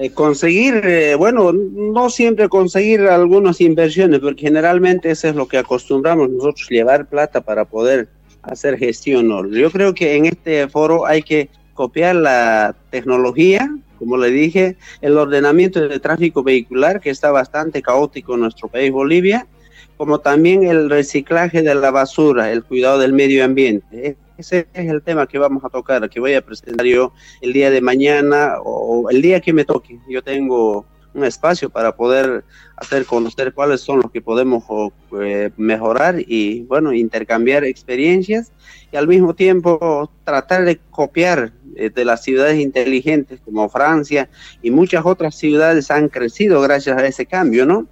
eh, conseguir, eh, bueno, no siempre conseguir algunas inversiones, porque generalmente eso es lo que acostumbramos nosotros, llevar plata para poder hacer gestión. Yo creo que en este foro hay que copiar la tecnología, como le dije, el ordenamiento de tráfico vehicular, que está bastante caótico en nuestro país, Bolivia, como también el reciclaje de la basura, el cuidado del medio ambiente. Ese es el tema que vamos a tocar, que voy a presentar yo el día de mañana o el día que me toque. Yo tengo un espacio para poder hacer conocer cuáles son los que podemos eh, mejorar y, bueno, intercambiar experiencias y al mismo tiempo tratar de copiar eh, de las ciudades inteligentes como Francia y muchas otras ciudades han crecido gracias a ese cambio, ¿no?